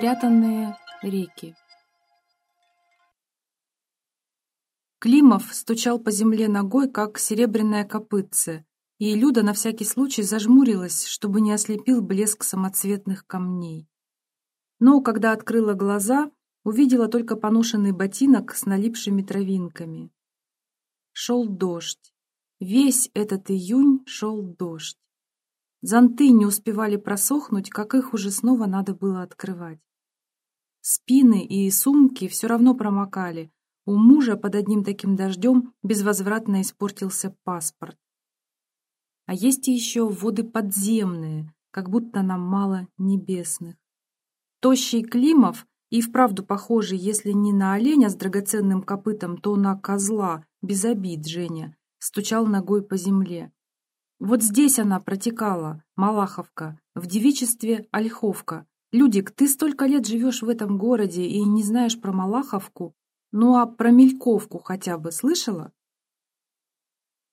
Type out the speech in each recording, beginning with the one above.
Спрятанные реки. Климов стучал по земле ногой, как серебряное копытце, и Люда на всякий случай зажмурилась, чтобы не ослепил блеск самоцветных камней. Но, когда открыла глаза, увидела только поношенный ботинок с налипшими травинками. Шел дождь. Весь этот июнь шел дождь. Зонты не успевали просохнуть, как их уже снова надо было открывать. Спины и сумки все равно промокали. У мужа под одним таким дождем безвозвратно испортился паспорт. А есть еще воды подземные, как будто нам мало небесных. Тощий Климов и вправду похожий, если не на оленя с драгоценным копытом, то на козла, без обид, Женя, стучал ногой по земле. Вот здесь она протекала, Малаховка, в девичестве Ольховка. Людик, ты столько лет живешь в этом городе и не знаешь про Малаховку? Ну а про Мельковку хотя бы слышала?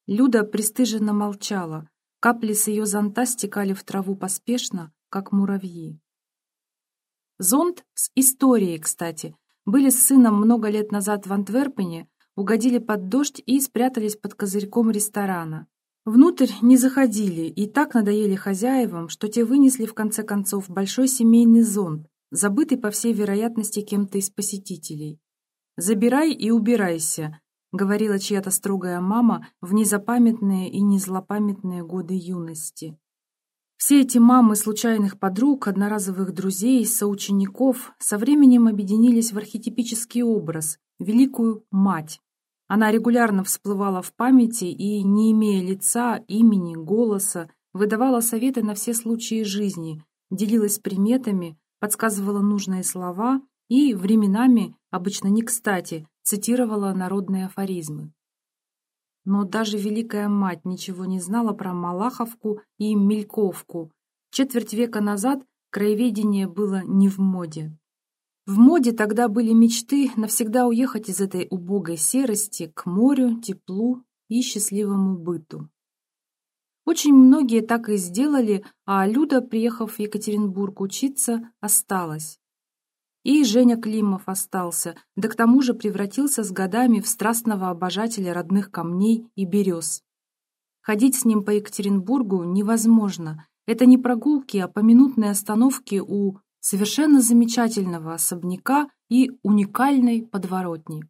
Люда пристыженно молчала. Капли с ее зонта стекали в траву поспешно, как муравьи. Зонт с историей, кстати, были с сыном много лет назад в Антверпене, угодили под дождь и спрятались под козырьком ресторана. Внутрь не заходили и так надоели хозяевам, что те вынесли в конце концов большой семейный зонт, забытый по всей вероятности кем-то из посетителей. «Забирай и убирайся», — говорила чья-то строгая мама в незапамятные и незлопамятные годы юности. Все эти мамы случайных подруг, одноразовых друзей, соучеников со временем объединились в архетипический образ — великую мать. Она регулярно всплывала в памяти и, не имея лица, имени, голоса, выдавала советы на все случаи жизни, делилась приметами, подсказывала нужные слова и, временами, обычно не кстати, цитировала народные афоризмы. Но даже Великая Мать ничего не знала про Малаховку и Мельковку. Четверть века назад краеведение было не в моде. В моде тогда были мечты навсегда уехать из этой убогой серости к морю, теплу и счастливому быту. Очень многие так и сделали, а Люда, приехав в Екатеринбург учиться, осталась. И Женя Климов остался, да к тому же превратился с годами в страстного обожателя родных камней и берез. Ходить с ним по Екатеринбургу невозможно. Это не прогулки, а поминутные остановки у совершенно замечательного особняка и уникальной подворотни.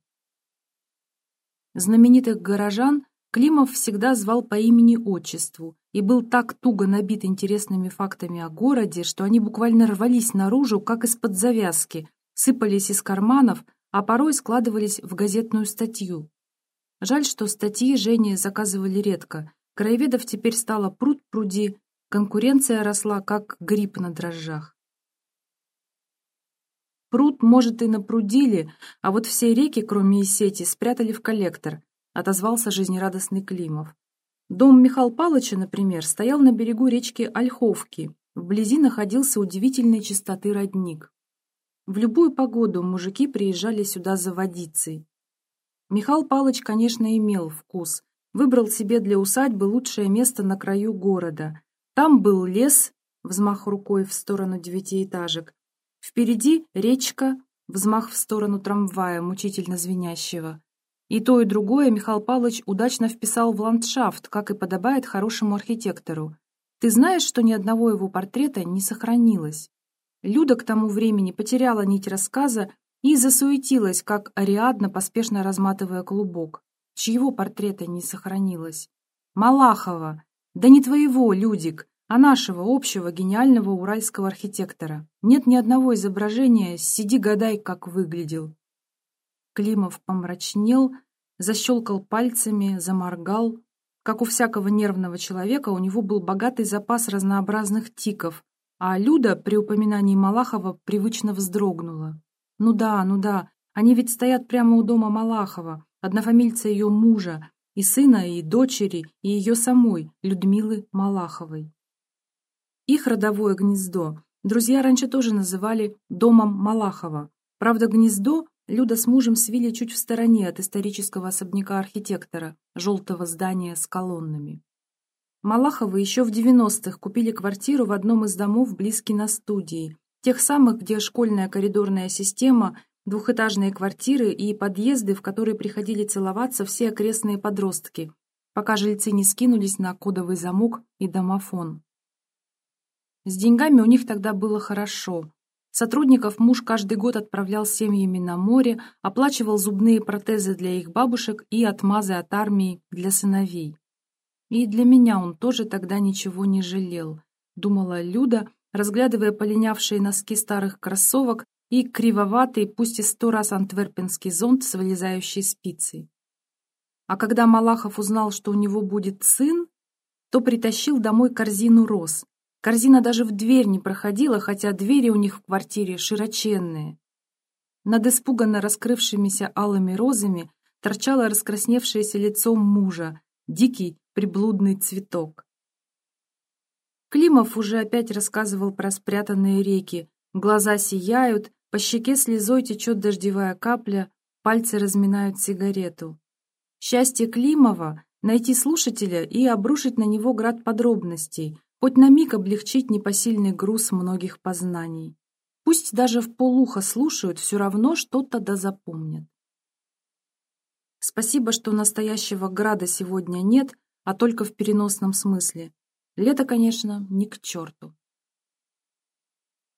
Знаменитых горожан Климов всегда звал по имени-отчеству и был так туго набит интересными фактами о городе, что они буквально рвались наружу, как из-под завязки, сыпались из карманов, а порой складывались в газетную статью. Жаль, что статьи Жене заказывали редко. Краеведов теперь стало пруд-пруди, конкуренция росла, как гриб на дрожжах. Пруд, может, и напрудили, а вот все реки, кроме Исети, спрятали в коллектор, отозвался жизнерадостный Климов. Дом Михаила Палыча, например, стоял на берегу речки Ольховки. Вблизи находился удивительной чистоты родник. В любую погоду мужики приезжали сюда за водицей. Михаил Палыч, конечно, имел вкус. Выбрал себе для усадьбы лучшее место на краю города. Там был лес, взмах рукой в сторону девятиэтажек, Впереди речка, взмах в сторону трамвая, мучительно звенящего. И то, и другое Михаил Павлович удачно вписал в ландшафт, как и подобает хорошему архитектору. Ты знаешь, что ни одного его портрета не сохранилось? Люда к тому времени потеряла нить рассказа и засуетилась, как Ариадна, поспешно разматывая клубок. Чьего портрета не сохранилось? Малахова. Да не твоего, Людик а нашего общего гениального уральского архитектора. Нет ни одного изображения «Сиди гадай, как выглядел». Климов помрачнел, защелкал пальцами, заморгал. Как у всякого нервного человека, у него был богатый запас разнообразных тиков, а Люда при упоминании Малахова привычно вздрогнула. Ну да, ну да, они ведь стоят прямо у дома Малахова, однофамильца ее мужа, и сына, и дочери, и ее самой, Людмилы Малаховой. Их родовое гнездо друзья раньше тоже называли «домом Малахова». Правда, гнездо Люда с мужем свили чуть в стороне от исторического особняка архитектора, желтого здания с колоннами. Малаховы еще в 90-х купили квартиру в одном из домов близ киностудии. тех самых, где школьная коридорная система, двухэтажные квартиры и подъезды, в которые приходили целоваться все окрестные подростки, пока жильцы не скинулись на кодовый замок и домофон. С деньгами у них тогда было хорошо. Сотрудников муж каждый год отправлял семьями на море, оплачивал зубные протезы для их бабушек и отмазы от армии для сыновей. И для меня он тоже тогда ничего не жалел, думала Люда, разглядывая полинявшие носки старых кроссовок и кривоватый, пусть и сто раз антверпенский зонт с вылезающей спицей. А когда Малахов узнал, что у него будет сын, то притащил домой корзину роз. Корзина даже в дверь не проходила, хотя двери у них в квартире широченные. Над испуганно раскрывшимися алыми розами торчало раскрасневшееся лицо мужа, дикий приблудный цветок. Климов уже опять рассказывал про спрятанные реки. Глаза сияют, по щеке слезой течет дождевая капля, пальцы разминают сигарету. Счастье Климова — найти слушателя и обрушить на него град подробностей, хоть на миг облегчить непосильный груз многих познаний. Пусть даже в полухо слушают, все равно что-то да запомнят. Спасибо, что настоящего града сегодня нет, а только в переносном смысле. Лето, конечно, не к черту.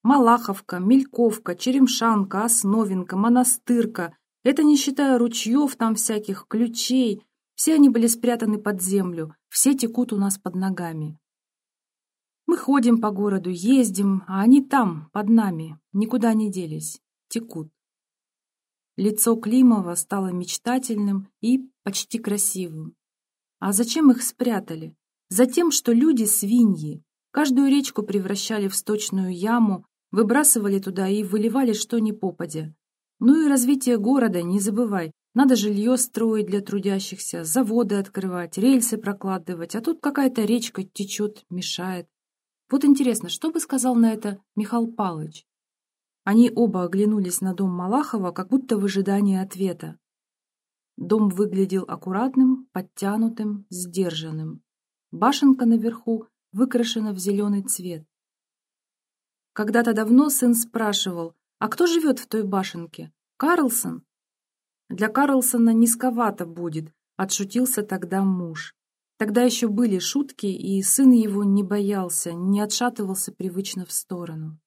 Малаховка, Мельковка, Черемшанка, Основинка, Монастырка — это не считая ручьев там всяких, ключей. Все они были спрятаны под землю, все текут у нас под ногами. Мы ходим по городу, ездим, а они там, под нами, никуда не делись, текут. Лицо Климова стало мечтательным и почти красивым. А зачем их спрятали? Затем, что люди свиньи. Каждую речку превращали в сточную яму, выбрасывали туда и выливали что ни попадя. Ну и развитие города, не забывай. Надо жилье строить для трудящихся, заводы открывать, рельсы прокладывать, а тут какая-то речка течет, мешает. Вот интересно, что бы сказал на это Михаил Палыч? Они оба оглянулись на дом Малахова, как будто в ожидании ответа. Дом выглядел аккуратным, подтянутым, сдержанным. Башенка наверху выкрашена в зеленый цвет. Когда-то давно сын спрашивал, а кто живет в той башенке? Карлсон? Для Карлсона низковато будет, отшутился тогда муж. Тогда еще были шутки, и сын его не боялся, не отшатывался привычно в сторону.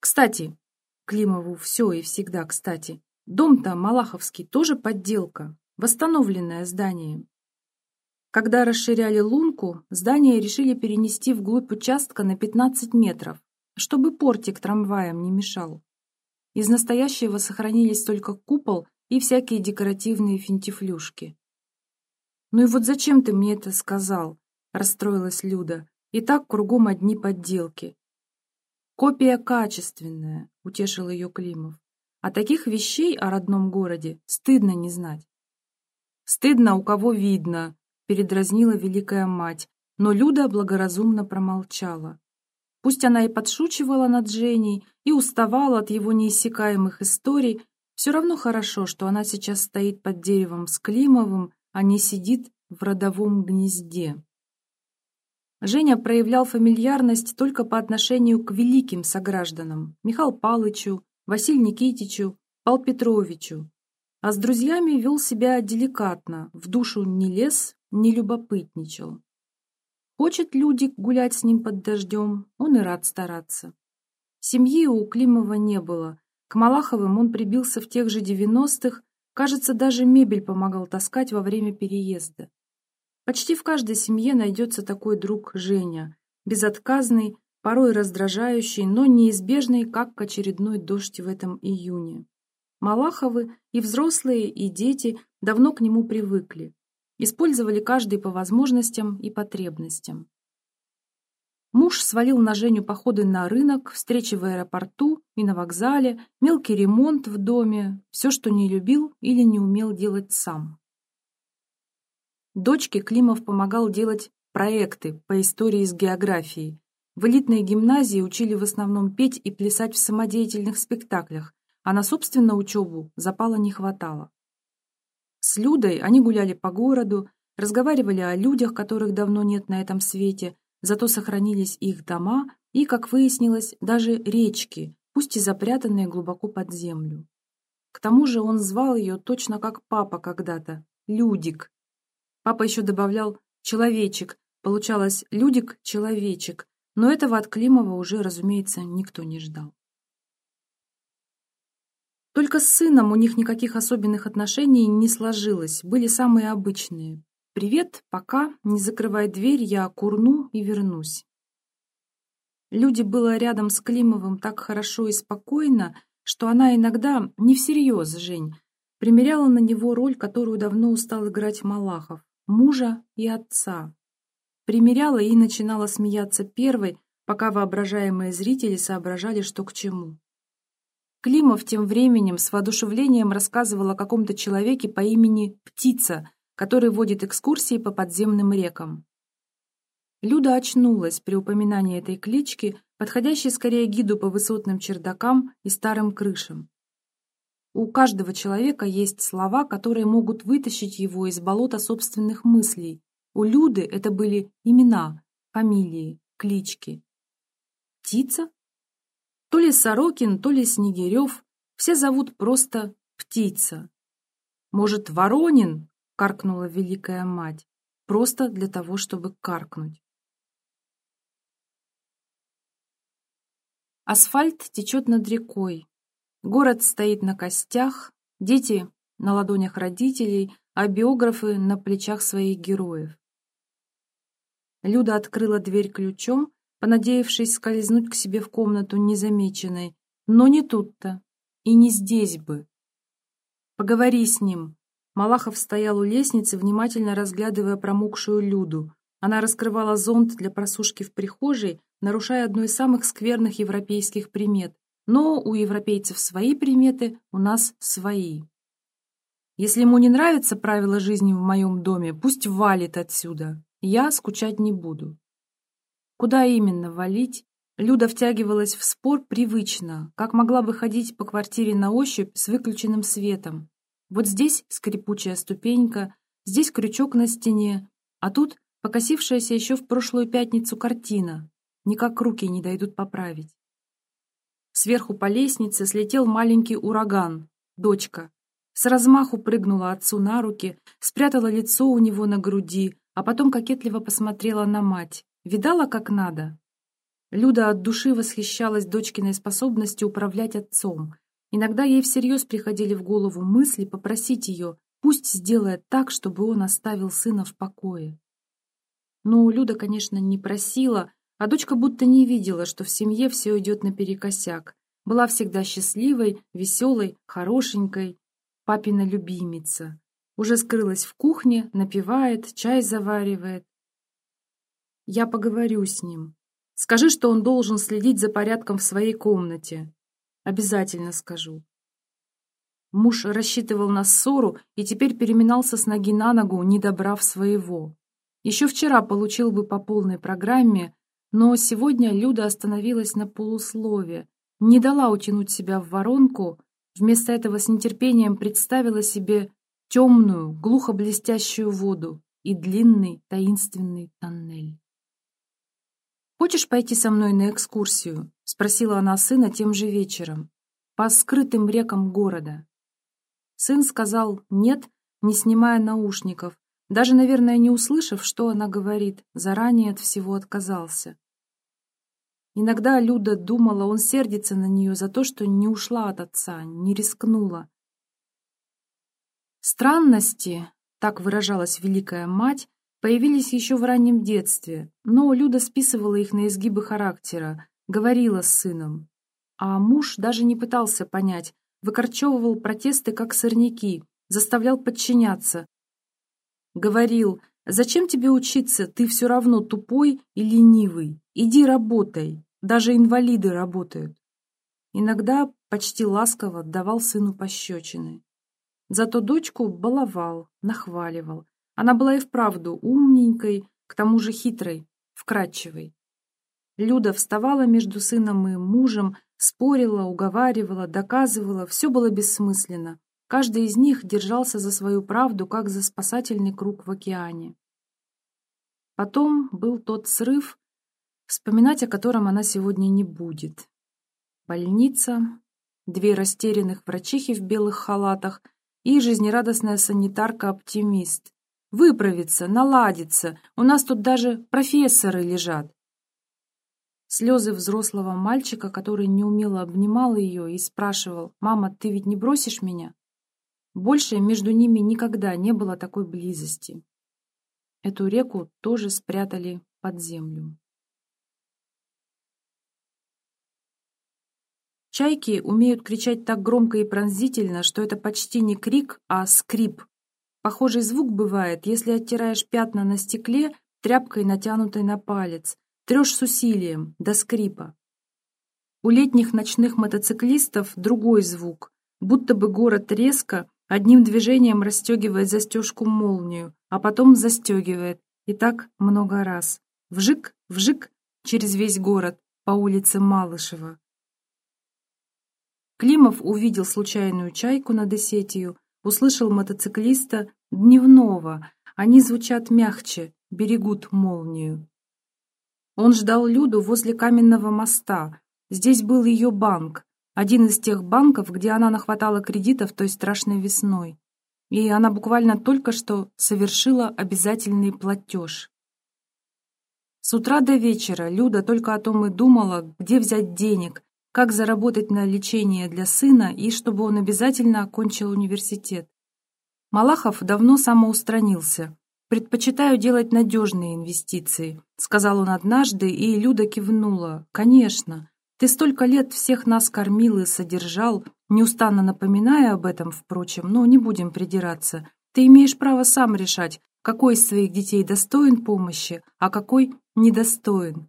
Кстати, Климову все и всегда кстати, Дом-то Малаховский тоже подделка, восстановленное здание. Когда расширяли лунку, здание решили перенести вглубь участка на 15 метров, чтобы портик трамваям не мешал. Из настоящего сохранились только купол и всякие декоративные финтифлюшки. «Ну и вот зачем ты мне это сказал?» — расстроилась Люда. «И так кругом одни подделки». «Копия качественная», — утешил ее Климов. А таких вещей о родном городе стыдно не знать. «Стыдно, у кого видно», — передразнила великая мать, но Люда благоразумно промолчала. Пусть она и подшучивала над Женей, и уставала от его неиссякаемых историй, все равно хорошо, что она сейчас стоит под деревом с Климовым, а не сидит в родовом гнезде. Женя проявлял фамильярность только по отношению к великим согражданам Михаилу Палычу, Василию Никитичу, Пал Петровичу, а с друзьями вел себя деликатно, в душу не лез, не любопытничал. Хочет люди гулять с ним под дождем, он и рад стараться. Семьи у Климова не было. К Малаховым он прибился в тех же девяностых, кажется, даже мебель помогал таскать во время переезда. Почти в каждой семье найдется такой друг Женя, безотказный, порой раздражающий, но неизбежный, как очередной дождь в этом июне. Малаховы и взрослые, и дети давно к нему привыкли, использовали каждый по возможностям и потребностям. Муж свалил на Женю походы на рынок, встречи в аэропорту и на вокзале, мелкий ремонт в доме, все, что не любил или не умел делать сам. Дочке Климов помогал делать проекты по истории с географией, в элитной гимназии учили в основном петь и плясать в самодеятельных спектаклях, а на собственную учебу запала не хватало. С Людой они гуляли по городу, разговаривали о людях, которых давно нет на этом свете, зато сохранились их дома, и, как выяснилось, даже речки, пусть и запрятанные глубоко под землю. К тому же он звал ее точно как папа когда-то — Людик. Папа еще добавлял «человечек», получалось «людик-человечек», но этого от Климова уже, разумеется, никто не ждал. Только с сыном у них никаких особенных отношений не сложилось, были самые обычные. «Привет, пока, не закрывай дверь, я курну и вернусь». Люди было рядом с Климовым так хорошо и спокойно, что она иногда, не всерьез, Жень, примеряла на него роль, которую давно устал играть Малахов, мужа и отца. Примеряла и начинала смеяться первой, пока воображаемые зрители соображали, что к чему. Климов тем временем с воодушевлением рассказывал о каком-то человеке по имени Птица, который водит экскурсии по подземным рекам. Люда очнулась при упоминании этой клички, подходящей скорее гиду по высотным чердакам и старым крышам. У каждого человека есть слова, которые могут вытащить его из болота собственных мыслей. У Люды это были имена, фамилии, клички. Птица? То ли Сорокин, то ли Снегирев. Все зовут просто Птица. Может, Воронин? Каркнула великая мать. Просто для того, чтобы каркнуть. Асфальт течет над рекой. Город стоит на костях, дети на ладонях родителей, а биографы на плечах своих героев. Люда открыла дверь ключом, понадеявшись скользнуть к себе в комнату незамеченной, но не тут-то, и не здесь бы. «Поговори с ним». Малахов стоял у лестницы, внимательно разглядывая промокшую Люду. Она раскрывала зонт для просушки в прихожей, нарушая одну из самых скверных европейских примет. Но у европейцев свои приметы, у нас свои. Если ему не нравятся правила жизни в моем доме, пусть валит отсюда. Я скучать не буду. Куда именно валить? Люда втягивалась в спор привычно, как могла бы ходить по квартире на ощупь с выключенным светом. Вот здесь скрипучая ступенька, здесь крючок на стене, а тут покосившаяся еще в прошлую пятницу картина, никак руки не дойдут поправить. Сверху по лестнице слетел маленький ураган, дочка. С размаху прыгнула отцу на руки, спрятала лицо у него на груди, а потом кокетливо посмотрела на мать. Видала, как надо? Люда от души восхищалась дочкиной способностью управлять отцом. Иногда ей всерьез приходили в голову мысли попросить ее, пусть сделает так, чтобы он оставил сына в покое. Но Люда, конечно, не просила, а дочка будто не видела, что в семье все идет наперекосяк. Была всегда счастливой, веселой, хорошенькой. Папина любимица. Уже скрылась в кухне, напевает, чай заваривает. Я поговорю с ним. Скажи, что он должен следить за порядком в своей комнате. Обязательно скажу. Муж рассчитывал на ссору и теперь переминался с ноги на ногу, не добрав своего. Еще вчера получил бы по полной программе, но сегодня Люда остановилась на полуслове, не дала утянуть себя в воронку, вместо этого с нетерпением представила себе темную, глухо блестящую воду и длинный таинственный тоннель. «Хочешь пойти со мной на экскурсию?» — спросила она сына тем же вечером. «По скрытым рекам города». Сын сказал «нет», не снимая наушников, даже, наверное, не услышав, что она говорит, заранее от всего отказался. Иногда Люда думала, он сердится на нее за то, что не ушла от отца, не рискнула. Странности, так выражалась великая мать, появились еще в раннем детстве, но Люда списывала их на изгибы характера, говорила с сыном. А муж даже не пытался понять, выкорчевывал протесты как сорняки, заставлял подчиняться, Говорил, зачем тебе учиться, ты все равно тупой и ленивый. Иди работай, даже инвалиды работают. Иногда почти ласково давал сыну пощечины. Зато дочку баловал, нахваливал. Она была и вправду умненькой, к тому же хитрой, вкрадчивой. Люда вставала между сыном и мужем, спорила, уговаривала, доказывала, все было бессмысленно. Каждый из них держался за свою правду, как за спасательный круг в океане. Потом был тот срыв, вспоминать о котором она сегодня не будет. Больница, две растерянных врачихи в белых халатах и жизнерадостная санитарка-оптимист. Выправится, наладится, у нас тут даже профессоры лежат. Слезы взрослого мальчика, который неумело обнимал ее и спрашивал, «Мама, ты ведь не бросишь меня?» Больше между ними никогда не было такой близости. Эту реку тоже спрятали под землю. Чайки умеют кричать так громко и пронзительно, что это почти не крик, а скрип. Похожий звук бывает, если оттираешь пятна на стекле тряпкой, натянутой на палец, трешь с усилием, до скрипа. У летних ночных мотоциклистов другой звук, будто бы город резко, одним движением расстегивает застежку-молнию, а потом застегивает, и так много раз. Вжик, вжик, через весь город, по улице Малышева. Климов увидел случайную чайку над Исетию, услышал мотоциклиста дневного. Они звучат мягче, берегут молнию. Он ждал Люду возле каменного моста. Здесь был ее банк, один из тех банков, где она нахватала кредитов той страшной весной. И она буквально только что совершила обязательный платеж. С утра до вечера Люда только о том и думала, где взять денег, как заработать на лечение для сына и чтобы он обязательно окончил университет. Малахов давно самоустранился. «Предпочитаю делать надежные инвестиции», — сказал он однажды, и Люда кивнула. «Конечно. Ты столько лет всех нас кормил и содержал, неустанно напоминая об этом, впрочем, но не будем придираться. Ты имеешь право сам решать, какой из своих детей достоин помощи, а какой недостоин.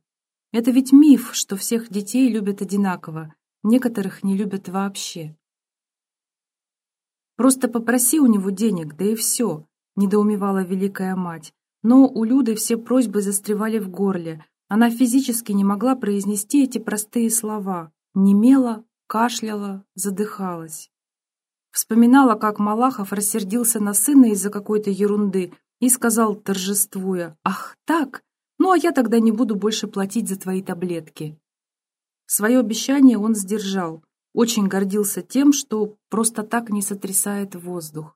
Это ведь миф, что всех детей любят одинаково, некоторых не любят вообще. «Просто попроси у него денег, да и все», — недоумевала великая мать. Но у Люды все просьбы застревали в горле. Она физически не могла произнести эти простые слова. Немела, кашляла, задыхалась. Вспоминала, как Малахов рассердился на сына из-за какой-то ерунды и сказал, торжествуя, «Ах, так? Ну, а я тогда не буду больше платить за твои таблетки. Свое обещание он сдержал. Очень гордился тем, что просто так не сотрясает воздух.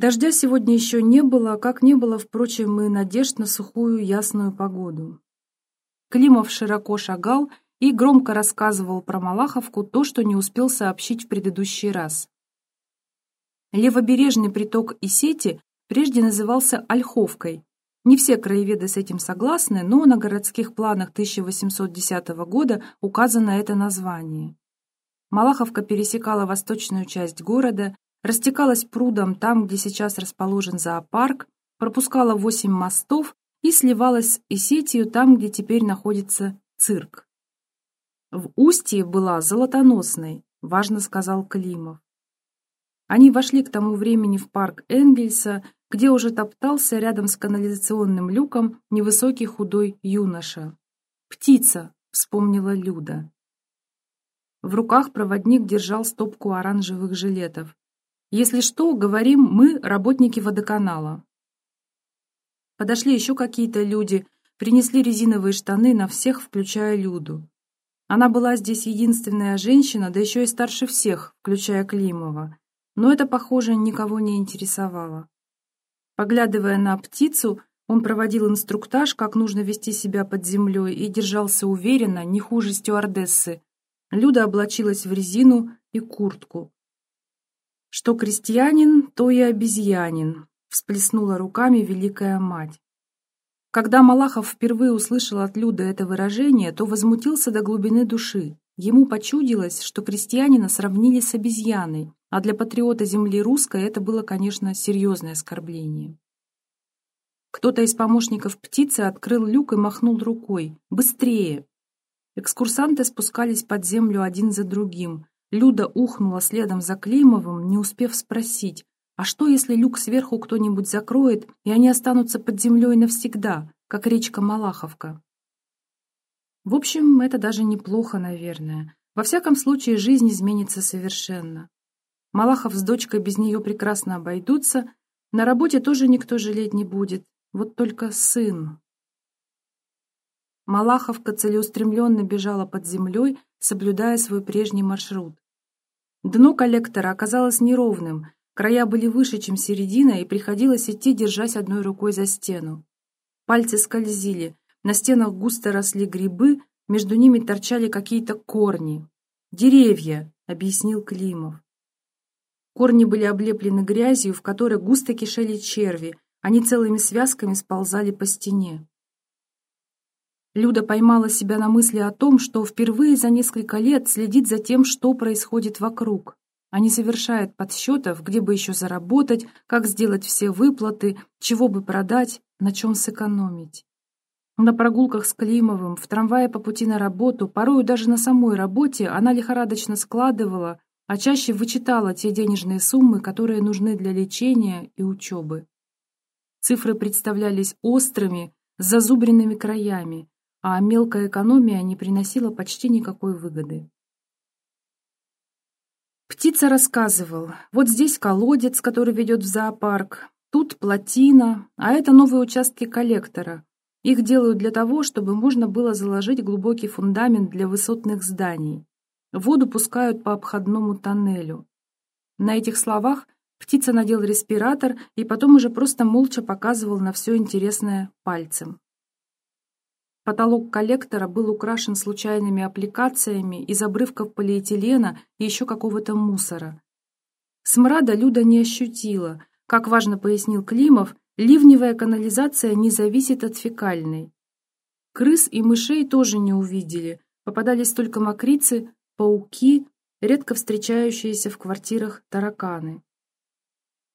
Дождя сегодня еще не было, как не было, впрочем, и надежд на сухую ясную погоду. Климов широко шагал и громко рассказывал про Малаховку то, что не успел сообщить в предыдущий раз. Левобережный приток Исети прежде назывался Ольховкой, не все краеведы с этим согласны, но на городских планах 1810 года указано это название. Малаховка пересекала восточную часть города, растекалась прудом там, где сейчас расположен зоопарк, пропускала восемь мостов и сливалась с Исетию там, где теперь находится цирк. В устье была золотоносной, важно сказал Климов. Они вошли к тому времени в парк Энгельса, где уже топтался рядом с канализационным люком невысокий худой юноша. «Птица!» — вспомнила Люда. В руках проводник держал стопку оранжевых жилетов. «Если что, говорим, мы работники водоканала». Подошли еще какие-то люди, принесли резиновые штаны на всех, включая Люду. Она была здесь единственная женщина, да еще и старше всех, включая Климова. Но это, похоже, никого не интересовало. Поглядывая на птицу, он проводил инструктаж, как нужно вести себя под землей, и держался уверенно, не хуже стюардессы. Люда облачилась в резину и куртку. «Что крестьянин, то и обезьянин», — всплеснула руками великая мать. Когда Малахов впервые услышал от Люды это выражение, то возмутился до глубины души. Ему почудилось, что крестьянина сравнили с обезьяной, а для патриота земли русской это было, конечно, серьезное оскорбление. Кто-то из помощников птицы открыл люк и махнул рукой. «Быстрее!» Экскурсанты спускались под землю один за другим. Люда ухнула следом за Климовым, не успев спросить, а что, если люк сверху кто-нибудь закроет, и они останутся под землей навсегда, как речка Малаховка? В общем, это даже неплохо, наверное. Во всяком случае, жизнь изменится совершенно. Малахов с дочкой без нее прекрасно обойдутся, на работе тоже никто жалеть не будет, вот только сын. Малаховка целеустремленно бежала под землей, соблюдая свой прежний маршрут. Дно коллектора оказалось неровным, края были выше, чем середина, и приходилось идти, держась одной рукой за стену. Пальцы скользили, на стенах густо росли грибы, между ними торчали какие-то корни. «Деревья», — объяснил Климов. Корни были облеплены грязью, в которой густо кишели черви, они целыми связками сползали по стене. Люда поймала себя на мысли о том, что впервые за несколько лет следит за тем, что происходит вокруг. Они совершают подсчетов, где бы еще заработать, как сделать все выплаты, чего бы продать, на чем сэкономить. На прогулках с Климовым, в трамвае по пути на работу, порою даже на самой работе она лихорадочно складывала, а чаще вычитала те денежные суммы, которые нужны для лечения и учебы. Цифры представлялись острыми, с зазубренными краями, а мелкая экономия не приносила почти никакой выгоды. Птица рассказывал, вот здесь колодец, который ведет в зоопарк, тут плотина, а это новые участки коллектора. Их делают для того, чтобы можно было заложить глубокий фундамент для высотных зданий. Воду пускают по обходному тоннелю. На этих словах птица надел респиратор и потом уже просто молча показывал на все интересное пальцем. Потолок коллектора был украшен случайными аппликациями из обрывков полиэтилена и еще какого-то мусора. Смрада Люда не ощутила. Как важно пояснил Климов, ливневая канализация не зависит от фекальной. Крыс и мышей тоже не увидели. Попадались только мокрицы, пауки, редко встречающиеся в квартирах тараканы.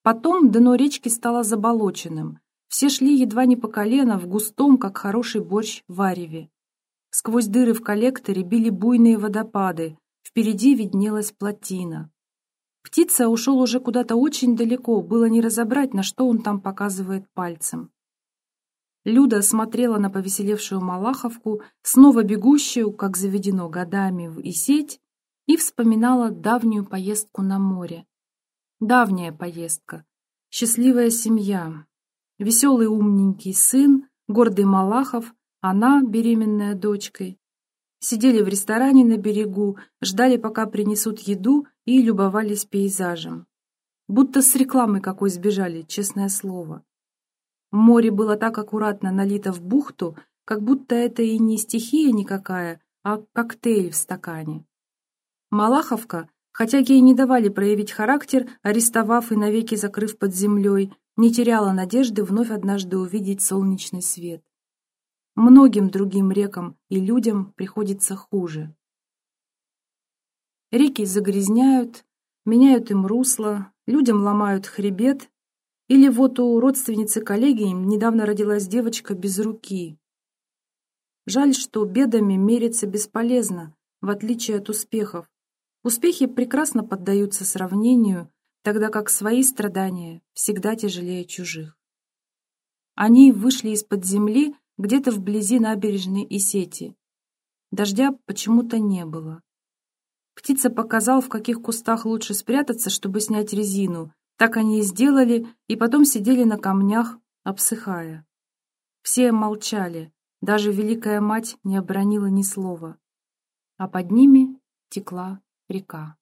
Потом дно речки стало заболоченным. Все шли едва не по колено в густом, как хороший борщ, вареве. Сквозь дыры в коллекторе били буйные водопады, впереди виднелась плотина. Птица ушел уже куда-то очень далеко, было не разобрать, на что он там показывает пальцем. Люда смотрела на повеселевшую Малаховку, снова бегущую, как заведено годами, в Исеть, и вспоминала давнюю поездку на море. Давняя поездка, счастливая семья, Веселый умненький сын, гордый Малахов, она, беременная дочкой. Сидели в ресторане на берегу, ждали, пока принесут еду, и любовались пейзажем. Будто с рекламы какой сбежали, честное слово. Море было так аккуратно налито в бухту, как будто это и не стихия никакая, а коктейль в стакане. Малаховка, хотя ей не давали проявить характер, арестовав и навеки закрыв под землей, не теряла надежды вновь однажды увидеть солнечный свет. Многим другим рекам и людям приходится хуже. Реки загрязняют, меняют им русло, людям ломают хребет, или вот у родственницы коллеги недавно родилась девочка без руки. Жаль, что бедами мериться бесполезно, в отличие от успехов. Успехи прекрасно поддаются сравнению, тогда как свои страдания всегда тяжелее чужих. Они вышли из-под земли где-то вблизи набережной и сети. Дождя почему-то не было. Птица показал, в каких кустах лучше спрятаться, чтобы снять резину. Так они и сделали, и потом сидели на камнях, обсыхая. Все молчали, даже Великая Мать не обронила ни слова. А под ними текла река.